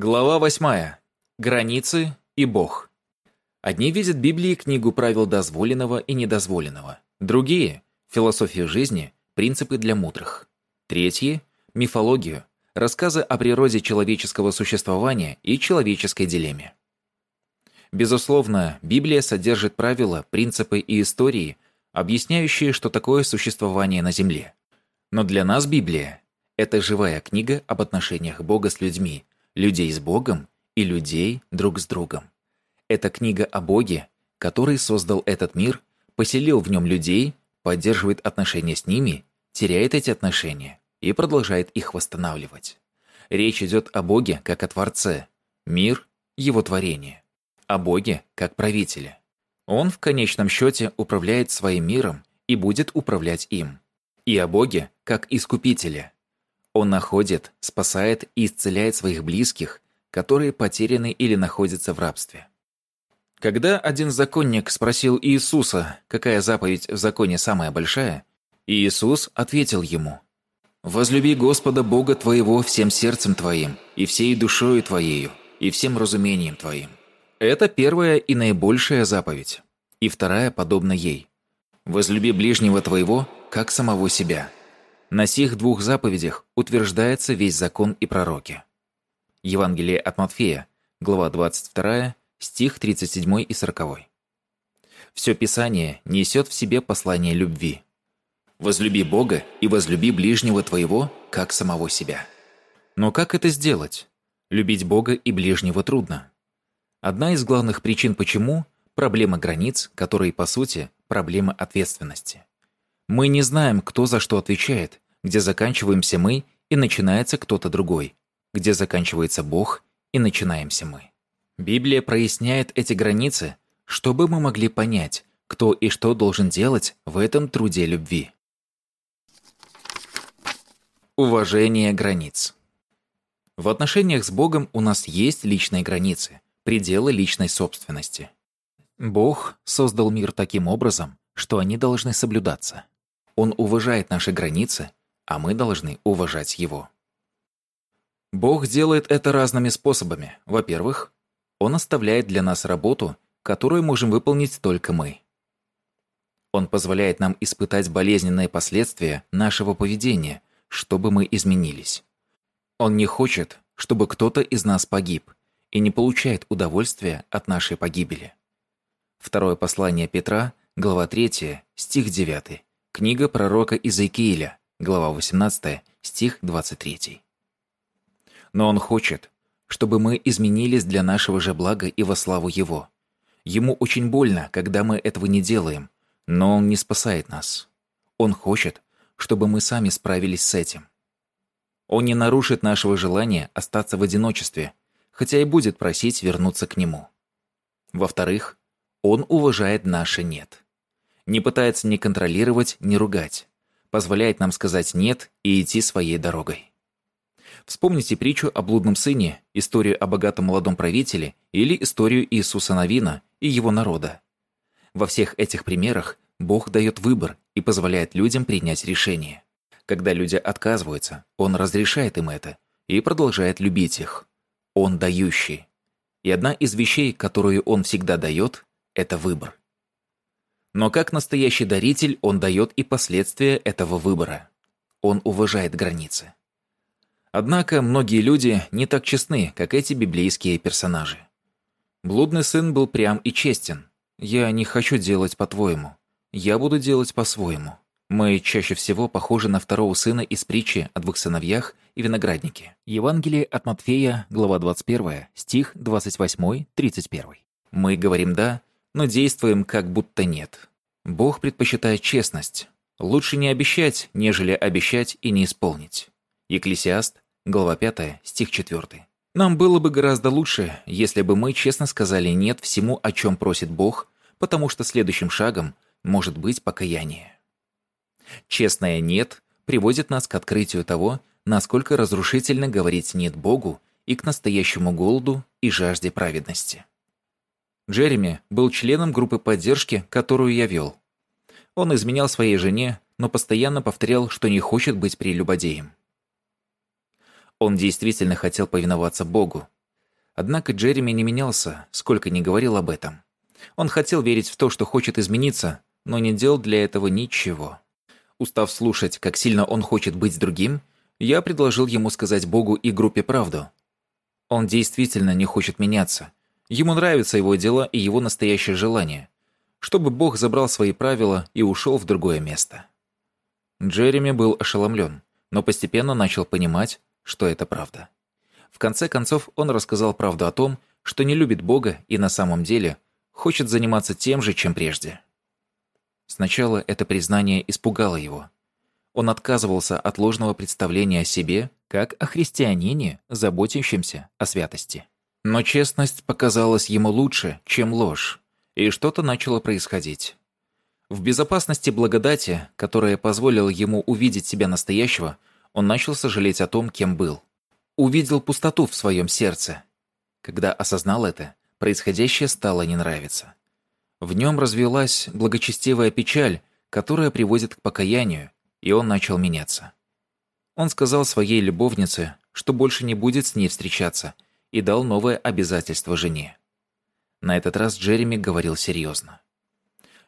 Глава 8. Границы и Бог. Одни видят в Библии книгу правил дозволенного и недозволенного. Другие – философию жизни, принципы для мудрых. Третьи – мифологию, рассказы о природе человеческого существования и человеческой дилемме. Безусловно, Библия содержит правила, принципы и истории, объясняющие, что такое существование на Земле. Но для нас Библия – это живая книга об отношениях Бога с людьми – людей с Богом и людей друг с другом. Это книга о Боге, который создал этот мир, поселил в нем людей, поддерживает отношения с ними, теряет эти отношения и продолжает их восстанавливать. Речь идет о Боге как о Творце, мир – его творение, о Боге как правителе. Он в конечном счете управляет своим миром и будет управлять им. И о Боге как Искупителе – он находит, спасает и исцеляет своих близких, которые потеряны или находятся в рабстве. Когда один законник спросил Иисуса, какая заповедь в законе самая большая, Иисус ответил ему, «Возлюби Господа Бога твоего всем сердцем твоим, и всей душою твоею, и всем разумением твоим». Это первая и наибольшая заповедь, и вторая подобна ей. «Возлюби ближнего твоего, как самого себя». На сих двух заповедях утверждается весь закон и пророки. Евангелие от Матфея, глава 22, стих 37 и 40. Все Писание несет в себе послание любви. «Возлюби Бога и возлюби ближнего твоего, как самого себя». Но как это сделать? Любить Бога и ближнего трудно. Одна из главных причин почему – проблема границ, которые, по сути, проблема ответственности. Мы не знаем, кто за что отвечает, где заканчиваемся мы и начинается кто-то другой, где заканчивается Бог и начинаемся мы. Библия проясняет эти границы, чтобы мы могли понять, кто и что должен делать в этом труде любви. Уважение границ. В отношениях с Богом у нас есть личные границы, пределы личной собственности. Бог создал мир таким образом, что они должны соблюдаться. Он уважает наши границы, а мы должны уважать его. Бог делает это разными способами. Во-первых, Он оставляет для нас работу, которую можем выполнить только мы. Он позволяет нам испытать болезненные последствия нашего поведения, чтобы мы изменились. Он не хочет, чтобы кто-то из нас погиб, и не получает удовольствия от нашей погибели. Второе послание Петра, глава 3, стих 9. Книга пророка Иезекииля, глава 18, стих 23. Но Он хочет, чтобы мы изменились для нашего же блага и во славу Его. Ему очень больно, когда мы этого не делаем, но Он не спасает нас. Он хочет, чтобы мы сами справились с этим. Он не нарушит нашего желания остаться в одиночестве, хотя и будет просить вернуться к Нему. Во-вторых, Он уважает наше «нет» не пытается ни контролировать, ни ругать, позволяет нам сказать «нет» и идти своей дорогой. Вспомните притчу о блудном сыне, историю о богатом молодом правителе или историю Иисуса Навина и его народа. Во всех этих примерах Бог дает выбор и позволяет людям принять решение. Когда люди отказываются, Он разрешает им это и продолжает любить их. Он дающий. И одна из вещей, которую Он всегда дает, это выбор. Но как настоящий даритель он дает и последствия этого выбора. Он уважает границы. Однако многие люди не так честны, как эти библейские персонажи. Блудный сын был прям и честен. «Я не хочу делать по-твоему. Я буду делать по-своему». Мы чаще всего похожи на второго сына из притчи о двух сыновьях и винограднике. Евангелие от Матфея, глава 21, стих 28-31. Мы говорим «да», но действуем как будто нет. Бог предпочитает честность. Лучше не обещать, нежели обещать и не исполнить. Екклесиаст, глава 5, стих 4. Нам было бы гораздо лучше, если бы мы честно сказали «нет» всему, о чем просит Бог, потому что следующим шагом может быть покаяние. Честное «нет» приводит нас к открытию того, насколько разрушительно говорить «нет» Богу и к настоящему голоду и жажде праведности. Джереми был членом группы поддержки, которую я вел. Он изменял своей жене, но постоянно повторял, что не хочет быть прелюбодеем. Он действительно хотел повиноваться Богу, Однако Джереми не менялся, сколько ни говорил об этом. Он хотел верить в то, что хочет измениться, но не делал для этого ничего. Устав слушать, как сильно он хочет быть другим, я предложил ему сказать Богу и группе правду. Он действительно не хочет меняться. Ему нравятся его дела и его настоящее желание. Чтобы Бог забрал свои правила и ушел в другое место. Джереми был ошеломлен, но постепенно начал понимать, что это правда. В конце концов, он рассказал правду о том, что не любит Бога и на самом деле хочет заниматься тем же, чем прежде. Сначала это признание испугало его. Он отказывался от ложного представления о себе, как о христианине, заботящемся о святости. Но честность показалась ему лучше, чем ложь, и что-то начало происходить. В безопасности благодати, которая позволила ему увидеть себя настоящего, он начал сожалеть о том, кем был. Увидел пустоту в своем сердце. Когда осознал это, происходящее стало не нравиться. В нем развилась благочестивая печаль, которая приводит к покаянию, и он начал меняться. Он сказал своей любовнице, что больше не будет с ней встречаться, и дал новое обязательство жене. На этот раз Джереми говорил серьезно.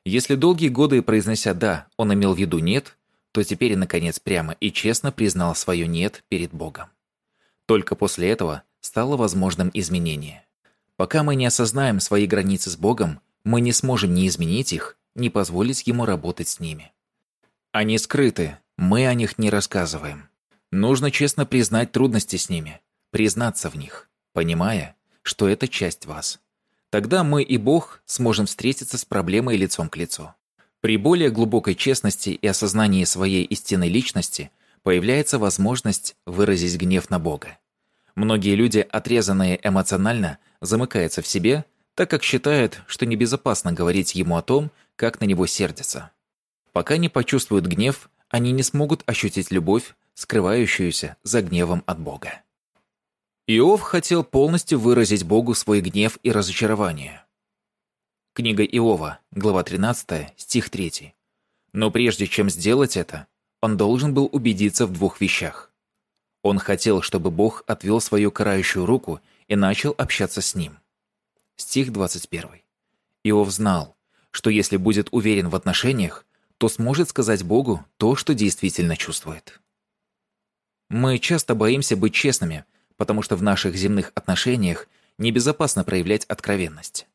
Если долгие годы, произнося «да», он имел в виду «нет», то теперь, наконец, прямо и честно признал свое «нет» перед Богом. Только после этого стало возможным изменение. Пока мы не осознаем свои границы с Богом, мы не сможем ни изменить их, ни позволить Ему работать с ними. Они скрыты, мы о них не рассказываем. Нужно честно признать трудности с ними, признаться в них, понимая, что это часть вас. Тогда мы и Бог сможем встретиться с проблемой лицом к лицу. При более глубокой честности и осознании своей истинной личности появляется возможность выразить гнев на Бога. Многие люди, отрезанные эмоционально, замыкаются в себе, так как считают, что небезопасно говорить ему о том, как на него сердятся. Пока не почувствуют гнев, они не смогут ощутить любовь, скрывающуюся за гневом от Бога. Иов хотел полностью выразить Богу свой гнев и разочарование. Книга Иова, глава 13, стих 3. Но прежде чем сделать это, он должен был убедиться в двух вещах. Он хотел, чтобы Бог отвел свою карающую руку и начал общаться с ним. Стих 21. Иов знал, что если будет уверен в отношениях, то сможет сказать Богу то, что действительно чувствует. Мы часто боимся быть честными, потому что в наших земных отношениях небезопасно проявлять откровенность.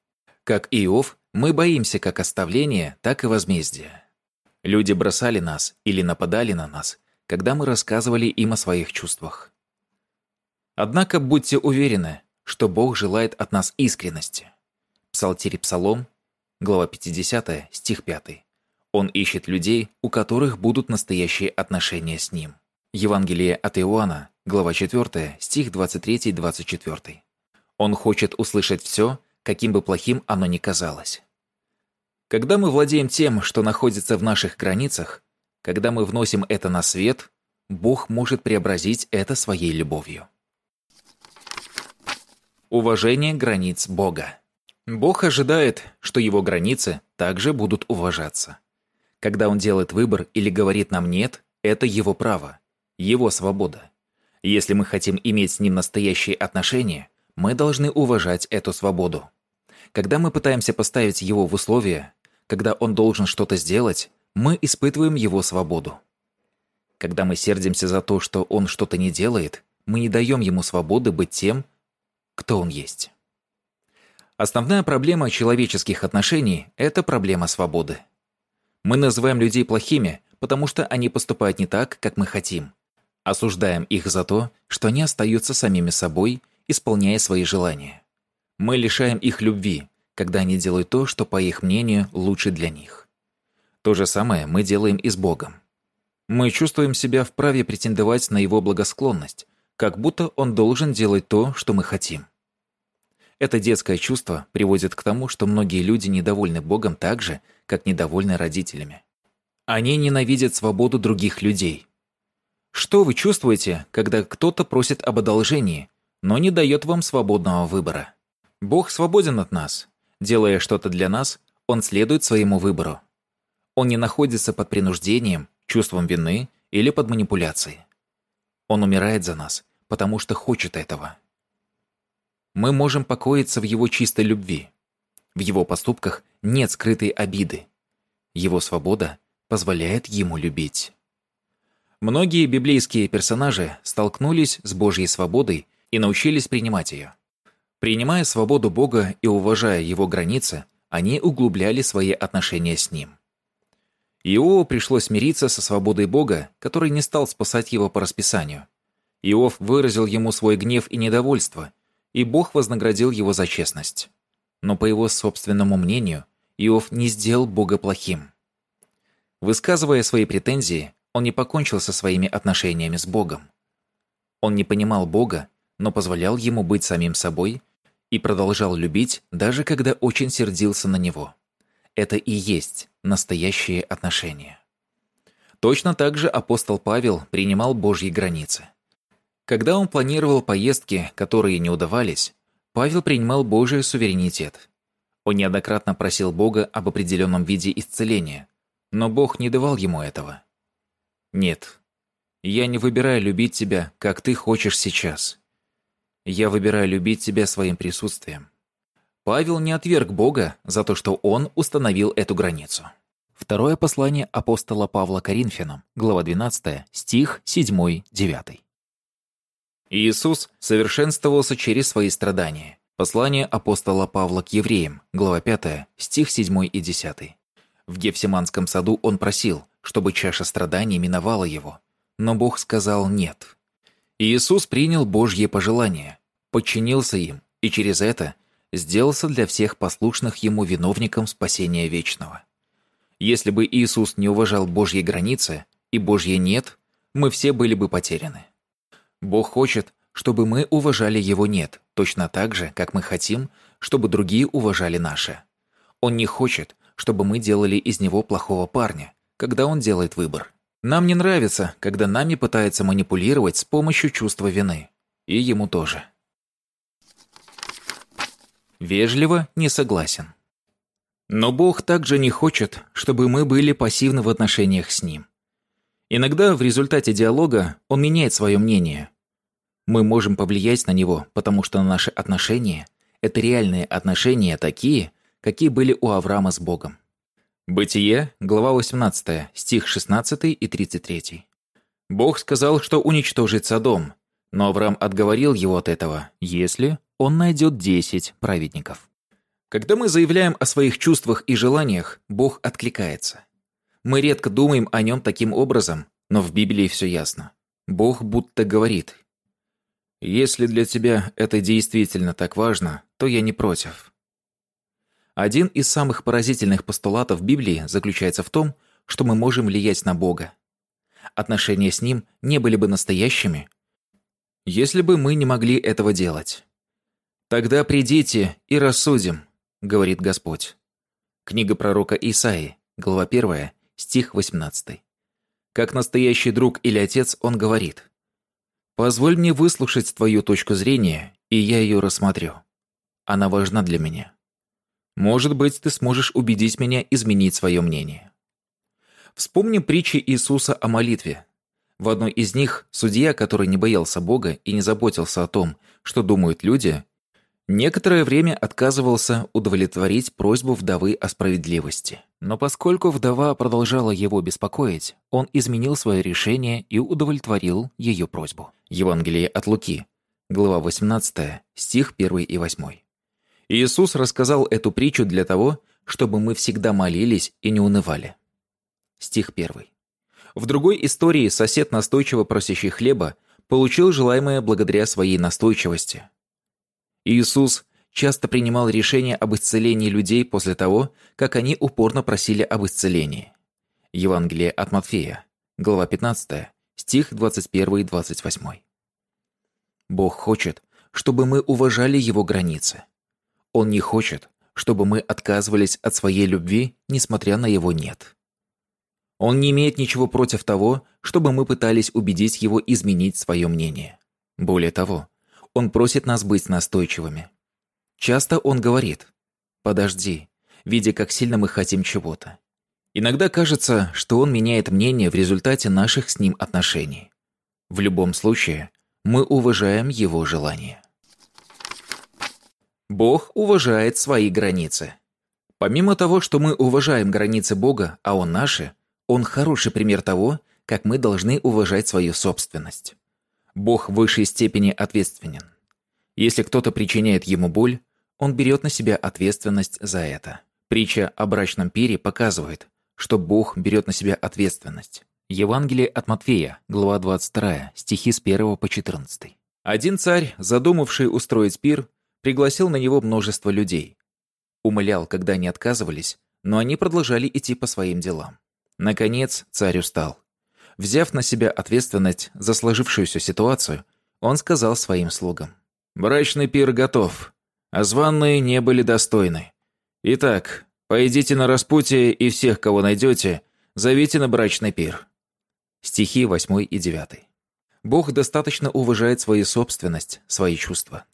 Как Иов, мы боимся как оставления, так и возмездия. Люди бросали нас или нападали на нас, когда мы рассказывали им о своих чувствах. Однако будьте уверены, что Бог желает от нас искренности. Псалтирь Псалом, глава 50, стих 5. Он ищет людей, у которых будут настоящие отношения с Ним. Евангелие от Иоанна, глава 4, стих 23-24. Он хочет услышать все, каким бы плохим оно ни казалось. Когда мы владеем тем, что находится в наших границах, когда мы вносим это на свет, Бог может преобразить это своей любовью. Уважение границ Бога. Бог ожидает, что его границы также будут уважаться. Когда он делает выбор или говорит нам «нет», это его право, его свобода. Если мы хотим иметь с ним настоящие отношения, мы должны уважать эту свободу. Когда мы пытаемся поставить его в условия, когда он должен что-то сделать, мы испытываем его свободу. Когда мы сердимся за то, что он что-то не делает, мы не даем ему свободы быть тем, кто он есть. Основная проблема человеческих отношений – это проблема свободы. Мы называем людей плохими, потому что они поступают не так, как мы хотим. Осуждаем их за то, что они остаются самими собой, исполняя свои желания. Мы лишаем их любви, когда они делают то, что, по их мнению, лучше для них. То же самое мы делаем и с Богом. Мы чувствуем себя вправе претендовать на Его благосклонность, как будто Он должен делать то, что мы хотим. Это детское чувство приводит к тому, что многие люди недовольны Богом так же, как недовольны родителями. Они ненавидят свободу других людей. Что вы чувствуете, когда кто-то просит об одолжении, но не дает вам свободного выбора? Бог свободен от нас. Делая что-то для нас, Он следует своему выбору. Он не находится под принуждением, чувством вины или под манипуляцией. Он умирает за нас, потому что хочет этого. мы можем покоиться в Его чистой любви. В Его поступках нет скрытой обиды. Его свобода позволяет Ему любить. Многие библейские персонажи столкнулись с Божьей свободой и научились принимать ее. Принимая свободу Бога и уважая Его границы, они углубляли свои отношения с Ним. Иову пришлось смириться со свободой Бога, который не стал спасать его по расписанию. Иов выразил ему свой гнев и недовольство, и Бог вознаградил его за честность. Но по его собственному мнению, Иов не сделал Бога плохим. Высказывая свои претензии, он не покончил со своими отношениями с Богом. Он не понимал Бога, но позволял ему быть самим собой и продолжал любить, даже когда очень сердился на него. Это и есть настоящие отношения. Точно так же апостол Павел принимал Божьи границы. Когда он планировал поездки, которые не удавались, Павел принимал Божий суверенитет. Он неоднократно просил Бога об определенном виде исцеления, но Бог не давал ему этого. «Нет, я не выбираю любить тебя, как ты хочешь сейчас. Я выбираю любить тебя своим присутствием». Павел не отверг Бога за то, что он установил эту границу. Второе послание апостола Павла Коринфянам, глава 12, стих 7-9. Иисус совершенствовался через свои страдания. Послание апостола Павла к евреям, глава 5, стих 7 и 10. В Гефсиманском саду он просил, чтобы чаша страданий миновала его. Но Бог сказал «нет». Иисус принял Божье пожелание, подчинился им, и через это сделался для всех послушных ему виновником спасения вечного. Если бы Иисус не уважал Божьи границы и Божье «нет», мы все были бы потеряны. Бог хочет, чтобы мы уважали Его «нет», точно так же, как мы хотим, чтобы другие уважали наше. Он не хочет, чтобы мы делали из него плохого парня, когда он делает выбор. Нам не нравится, когда нами пытаются манипулировать с помощью чувства вины. И ему тоже. Вежливо не согласен. Но Бог также не хочет, чтобы мы были пассивны в отношениях с Ним. Иногда в результате диалога Он меняет свое мнение. Мы можем повлиять на Него, потому что наши отношения – это реальные отношения такие, какие были у Авраама с Богом. Бытие, глава 18, стих 16 и 33. Бог сказал, что уничтожит Содом, но Авраам отговорил его от этого, если он найдет 10 праведников. Когда мы заявляем о своих чувствах и желаниях, Бог откликается. Мы редко думаем о нем таким образом, но в Библии все ясно. Бог будто говорит, «Если для тебя это действительно так важно, то я не против». Один из самых поразительных постулатов Библии заключается в том, что мы можем влиять на Бога. Отношения с Ним не были бы настоящими, если бы мы не могли этого делать. «Тогда придите и рассудим», — говорит Господь. Книга пророка Исаии, глава 1, стих 18. Как настоящий друг или отец он говорит, «Позволь мне выслушать твою точку зрения, и я ее рассмотрю. Она важна для меня. Может быть, ты сможешь убедить меня изменить свое мнение». Вспомним притчи Иисуса о молитве. В одной из них судья, который не боялся Бога и не заботился о том, что думают люди, Некоторое время отказывался удовлетворить просьбу вдовы о справедливости. Но поскольку вдова продолжала его беспокоить, он изменил свое решение и удовлетворил ее просьбу. Евангелие от Луки, глава 18, стих 1 и 8. Иисус рассказал эту притчу для того, чтобы мы всегда молились и не унывали. Стих 1. В другой истории сосед, настойчиво просящий хлеба, получил желаемое благодаря своей настойчивости – Иисус часто принимал решения об исцелении людей после того, как они упорно просили об исцелении. Евангелие от Матфея, глава 15, стих 21 и 28. Бог хочет, чтобы мы уважали Его границы. Он не хочет, чтобы мы отказывались от своей любви, несмотря на Его «нет». Он не имеет ничего против того, чтобы мы пытались убедить Его изменить свое мнение. Более того, он просит нас быть настойчивыми. Часто он говорит «подожди», видя, как сильно мы хотим чего-то. Иногда кажется, что он меняет мнение в результате наших с ним отношений. В любом случае, мы уважаем его желание. Бог уважает свои границы. Помимо того, что мы уважаем границы Бога, а Он наши, Он хороший пример того, как мы должны уважать свою собственность. Бог в высшей степени ответственен. Если кто-то причиняет ему боль, он берет на себя ответственность за это. Притча о брачном пире показывает, что Бог берет на себя ответственность. Евангелие от Матфея, глава 22, стихи с 1 по 14. Один царь, задумавший устроить пир, пригласил на него множество людей. Умолял, когда они отказывались, но они продолжали идти по своим делам. Наконец, царь устал. Взяв на себя ответственность за сложившуюся ситуацию, он сказал своим слугам. «Брачный пир готов, а званные не были достойны. Итак, пойдите на распутье и всех, кого найдете, зовите на брачный пир». Стихи 8 и 9. Бог достаточно уважает свою собственность, свои чувства.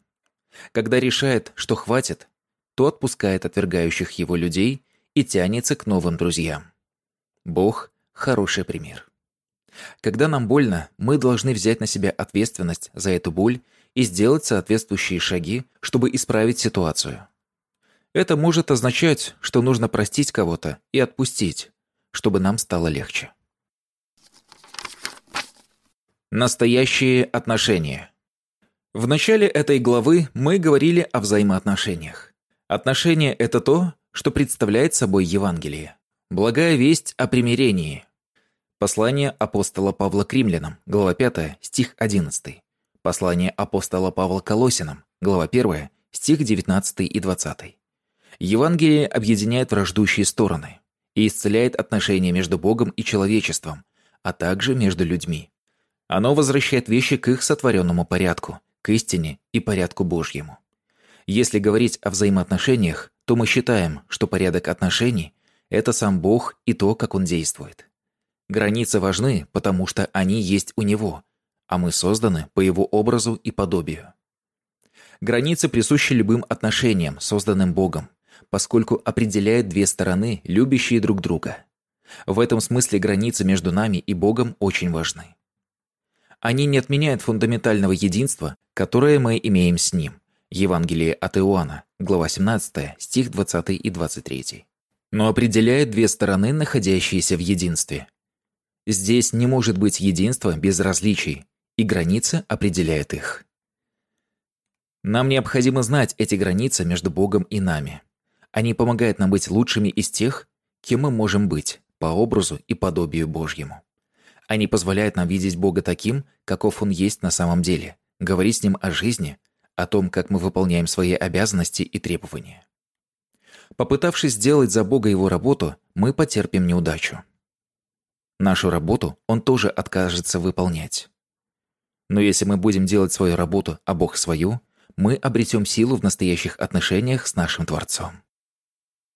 Когда решает, что хватит, то отпускает отвергающих его людей и тянется к новым друзьям. Бог – хороший пример. Когда нам больно, мы должны взять на себя ответственность за эту боль и сделать соответствующие шаги, чтобы исправить ситуацию. Это может означать, что нужно простить кого-то и отпустить, чтобы нам стало легче. Настоящие отношения. В начале этой главы мы говорили о взаимоотношениях. Отношения – это то, что представляет собой Евангелие. Благая весть о примирении – Послание апостола Павла к римлянам, глава 5, стих 11. Послание апостола Павла к Колосинам, глава 1, стих 19 и 20. Евангелие объединяет враждующие стороны и исцеляет отношения между Богом и человечеством, а также между людьми. Оно возвращает вещи к их сотворенному порядку, к истине и порядку Божьему. Если говорить о взаимоотношениях, то мы считаем, что порядок отношений – это сам Бог и то, как Он действует. Границы важны, потому что они есть у него, а мы созданы по его образу и подобию. Границы присущи любым отношениям, созданным Богом, поскольку определяют две стороны, любящие друг друга. В этом смысле границы между нами и Богом очень важны. Они не отменяют фундаментального единства, которое мы имеем с Ним. Евангелие от Иоанна, глава 17, стих 20 и 23. Но определяют две стороны, находящиеся в единстве. Здесь не может быть единства без различий, и граница определяет их. Нам необходимо знать эти границы между Богом и нами. Они помогают нам быть лучшими из тех, кем мы можем быть, по образу и подобию Божьему. Они позволяют нам видеть Бога таким, каков Он есть на самом деле, говорить с Ним о жизни, о том, как мы выполняем свои обязанности и требования. Попытавшись сделать за Бога Его работу, мы потерпим неудачу. Нашу работу он тоже откажется выполнять. Но если мы будем делать свою работу, а Бог свою, мы обретем силу в настоящих отношениях с нашим Творцом.